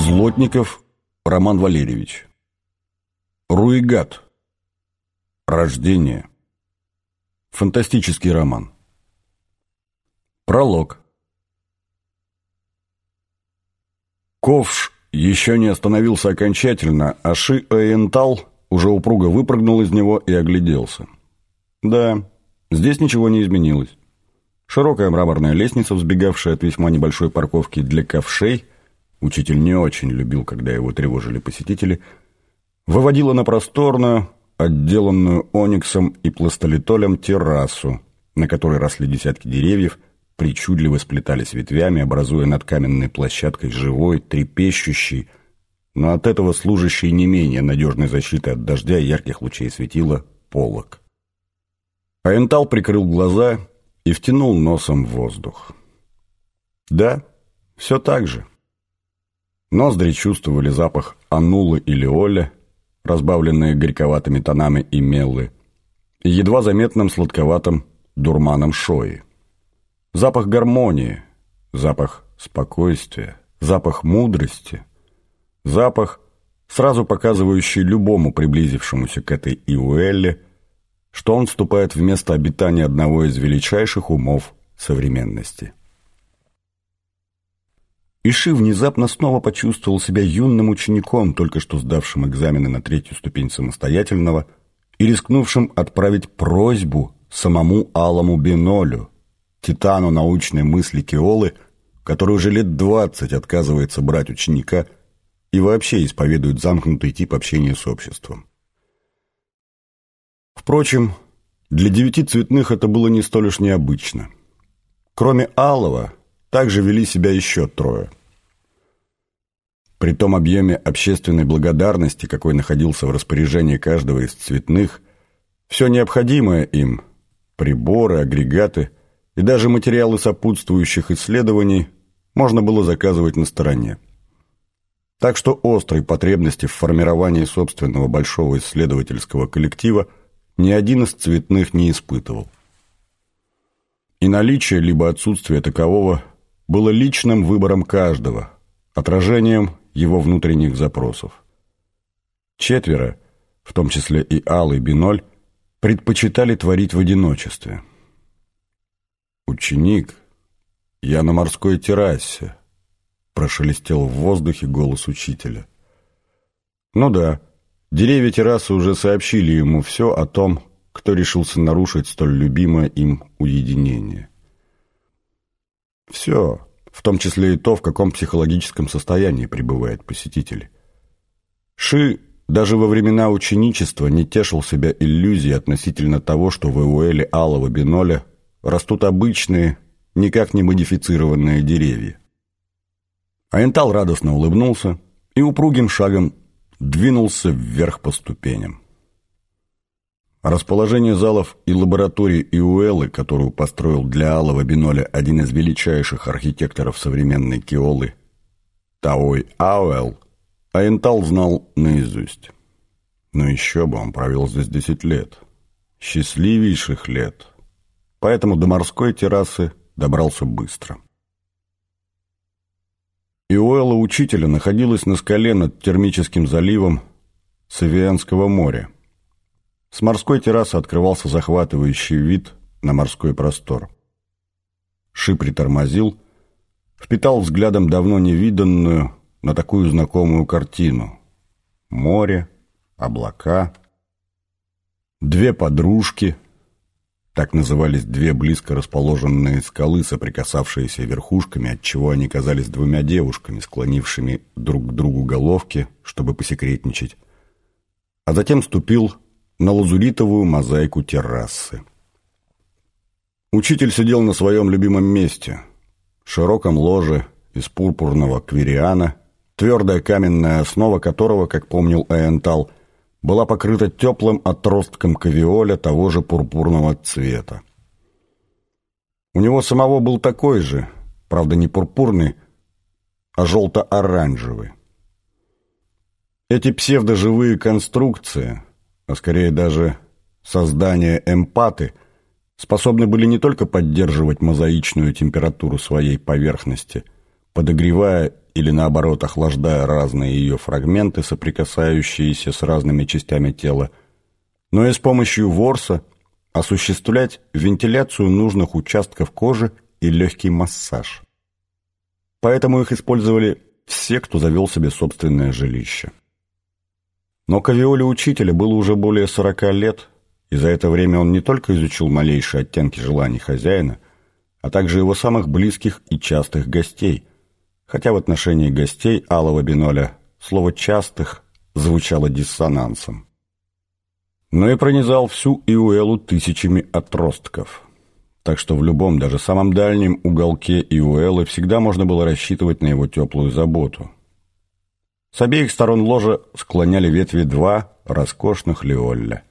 Ситников Роман Валерьевич. Руигат. Рождение. Фантастический роман. Пролог. Ковш еще не остановился окончательно, а Ши Эйентал уже упруго выпрыгнул из него и огляделся. Да, здесь ничего не изменилось. Широкая мраморная лестница, взбегавшая от весьма небольшой парковки для ковшей, учитель не очень любил, когда его тревожили посетители, выводила на просторную, отделанную ониксом и пластолитолем террасу, на которой росли десятки деревьев, причудливо сплетались ветвями, образуя над каменной площадкой живой, трепещущий, но от этого служащий не менее надежной защитой от дождя и ярких лучей светила полок. Аентал прикрыл глаза и втянул носом воздух. Да, все так же. Ноздри чувствовали запах анулы или оля, разбавленные горьковатыми тонами и меллы, и едва заметным сладковатым дурманом шои. Запах гармонии, запах спокойствия, запах мудрости, запах, сразу показывающий любому приблизившемуся к этой Иуэлле, что он вступает в место обитания одного из величайших умов современности. Иши внезапно снова почувствовал себя юным учеником, только что сдавшим экзамены на третью ступень самостоятельного и рискнувшим отправить просьбу самому Алому Бенолю, титану научной мысли Кеолы, который уже лет двадцать отказывается брать ученика и вообще исповедует замкнутый тип общения с обществом. Впрочем, для девяти цветных это было не столь уж необычно. Кроме Алова, также вели себя еще трое. При том объеме общественной благодарности, какой находился в распоряжении каждого из цветных, все необходимое им – приборы, агрегаты и даже материалы сопутствующих исследований – можно было заказывать на стороне. Так что острой потребности в формировании собственного большого исследовательского коллектива ни один из цветных не испытывал. И наличие либо отсутствие такового было личным выбором каждого, отражением его внутренних запросов. Четверо, в том числе и Ал и Биноль, предпочитали творить в одиночестве. «Ученик, я на морской террасе», — прошелестел в воздухе голос учителя. «Ну да, деревья террасы уже сообщили ему все о том, кто решился нарушить столь любимое им уединение. Все, в том числе и то, в каком психологическом состоянии пребывает посетитель. Ши даже во времена ученичества не тешил себя иллюзией относительно того, что в Эуэле алого биноля растут обычные, никак не модифицированные деревья. Аентал радостно улыбнулся и упругим шагом двинулся вверх по ступеням. Расположение залов и лабораторий Иуэлы, которую построил для Алого Биноля один из величайших архитекторов современной Киолы, Таой Ауэл, Аентал знал наизусть. Но еще бы он провел здесь десять лет. Счастливейших лет. Поэтому до морской террасы добрался быстро. Иуэла учителя находилась на скале над термическим заливом Савианского моря – с морской террасы открывался захватывающий вид на морской простор. Ши притормозил, впитал взглядом давно невиданную, но такую знакомую картину. Море, облака, две подружки, так назывались две близко расположенные скалы, соприкасавшиеся верхушками, отчего они казались двумя девушками, склонившими друг к другу головки, чтобы посекретничать. А затем ступил на лазуритовую мозаику террасы. Учитель сидел на своем любимом месте, широком ложе из пурпурного квириана, твердая каменная основа которого, как помнил Эентал, была покрыта теплым отростком кавиоля того же пурпурного цвета. У него самого был такой же, правда не пурпурный, а желто-оранжевый. Эти псевдоживые конструкции – а скорее даже создание эмпаты, способны были не только поддерживать мозаичную температуру своей поверхности, подогревая или наоборот охлаждая разные ее фрагменты, соприкасающиеся с разными частями тела, но и с помощью ворса осуществлять вентиляцию нужных участков кожи и легкий массаж. Поэтому их использовали все, кто завел себе собственное жилище. Но Кавиоле учителя было уже более 40 лет, и за это время он не только изучил малейшие оттенки желаний хозяина, а также его самых близких и частых гостей, хотя в отношении гостей Алого Биноля слово «частых» звучало диссонансом. Но и пронизал всю Иуэлу тысячами отростков. Так что в любом, даже самом дальнем уголке Иуэлы всегда можно было рассчитывать на его теплую заботу. С обеих сторон ложа склоняли ветви два роскошных леолля.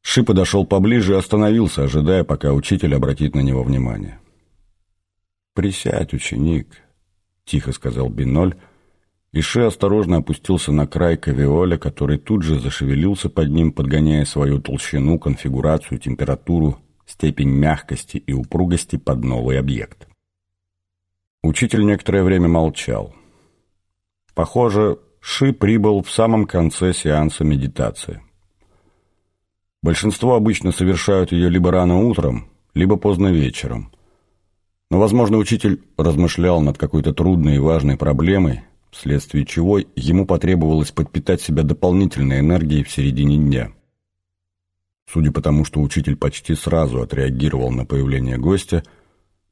Ши подошел поближе и остановился, ожидая, пока учитель обратит на него внимание. «Присядь, ученик», — тихо сказал Биноль, и Ши осторожно опустился на край кавиоля, который тут же зашевелился под ним, подгоняя свою толщину, конфигурацию, температуру, степень мягкости и упругости под новый объект. Учитель некоторое время молчал. Похоже, Ши прибыл в самом конце сеанса медитации. Большинство обычно совершают ее либо рано утром, либо поздно вечером. Но, возможно, учитель размышлял над какой-то трудной и важной проблемой, вследствие чего ему потребовалось подпитать себя дополнительной энергией в середине дня. Судя по тому, что учитель почти сразу отреагировал на появление гостя,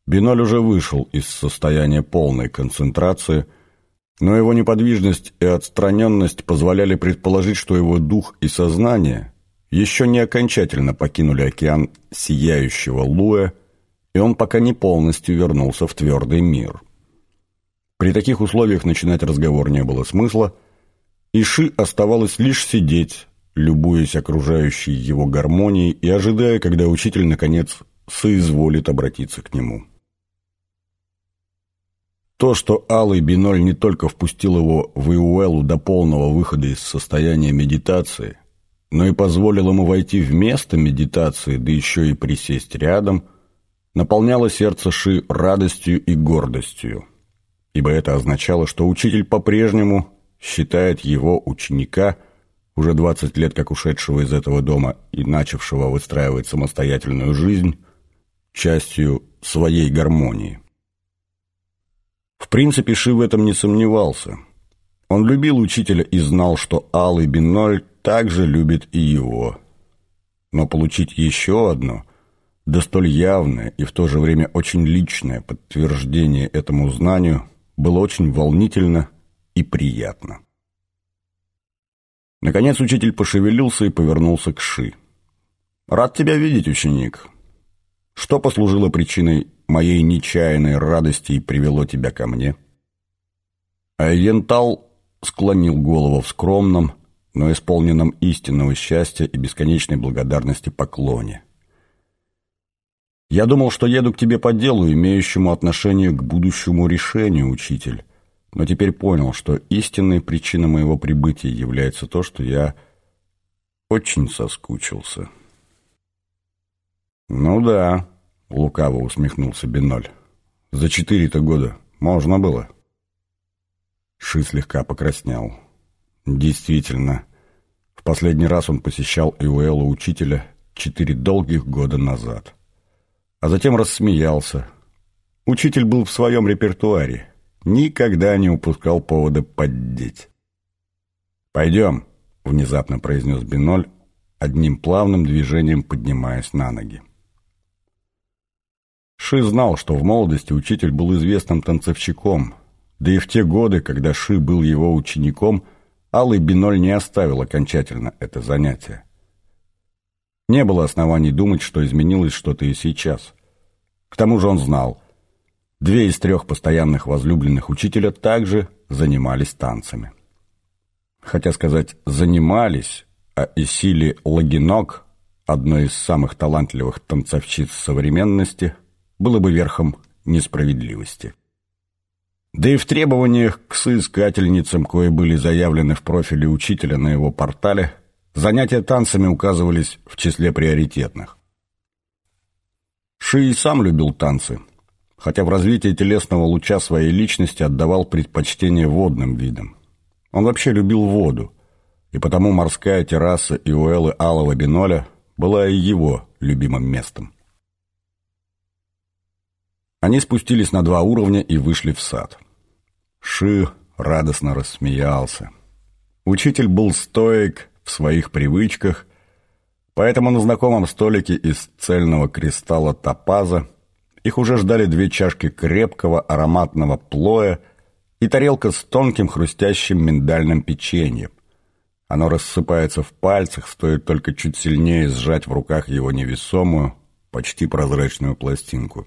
Биноль уже вышел из состояния полной концентрации, но его неподвижность и отстраненность позволяли предположить, что его дух и сознание еще не окончательно покинули океан сияющего Луэ, и он пока не полностью вернулся в твердый мир. При таких условиях начинать разговор не было смысла, и Ши оставалось лишь сидеть, любуясь окружающей его гармонией и ожидая, когда учитель, наконец, соизволит обратиться к нему. То, что Алый Биноль не только впустил его в Иуэлу до полного выхода из состояния медитации, но и позволил ему войти в место медитации, да еще и присесть рядом, наполняло сердце Ши радостью и гордостью, ибо это означало, что учитель по-прежнему считает его ученика, уже 20 лет как ушедшего из этого дома и начавшего выстраивать самостоятельную жизнь, частью своей гармонии. В принципе, Ши в этом не сомневался. Он любил учителя и знал, что Алый Биноль также любит и его. Но получить еще одно, да столь явное и в то же время очень личное подтверждение этому знанию было очень волнительно и приятно. Наконец учитель пошевелился и повернулся к Ши. «Рад тебя видеть, ученик. Что послужило причиной моей нечаянной радости и привело тебя ко мне?» Айентал склонил голову в скромном, но исполненном истинного счастья и бесконечной благодарности поклоне. «Я думал, что еду к тебе по делу, имеющему отношение к будущему решению, учитель, но теперь понял, что истинной причиной моего прибытия является то, что я очень соскучился». «Ну да», — лукаво усмехнулся Биноль, — «за четыре-то года можно было». Ши слегка покраснел. Действительно, в последний раз он посещал Иуэла учителя четыре долгих года назад. А затем рассмеялся. Учитель был в своем репертуаре. Никогда не упускал повода поддеть. «Пойдем», — внезапно произнес Биноль, одним плавным движением поднимаясь на ноги. Ши знал, что в молодости учитель был известным танцовщиком, да и в те годы, когда Ши был его учеником, Алый Биноль не оставил окончательно это занятие. Не было оснований думать, что изменилось что-то и сейчас. К тому же он знал, две из трех постоянных возлюбленных учителя также занимались танцами. Хотя сказать «занимались», а Исили Лагинок, одной из самых талантливых танцовщиц современности, было бы верхом несправедливости. Да и в требованиях к соискательницам, кое были заявлены в профиле учителя на его портале, занятия танцами указывались в числе приоритетных. Ши и сам любил танцы, хотя в развитии телесного луча своей личности отдавал предпочтение водным видам. Он вообще любил воду, и потому морская терраса и уэллы алого биноля была и его любимым местом. Они спустились на два уровня и вышли в сад. Ши радостно рассмеялся. Учитель был стоек в своих привычках, поэтому на знакомом столике из цельного кристалла топаза их уже ждали две чашки крепкого ароматного плоя и тарелка с тонким хрустящим миндальным печеньем. Оно рассыпается в пальцах, стоит только чуть сильнее сжать в руках его невесомую, почти прозрачную пластинку.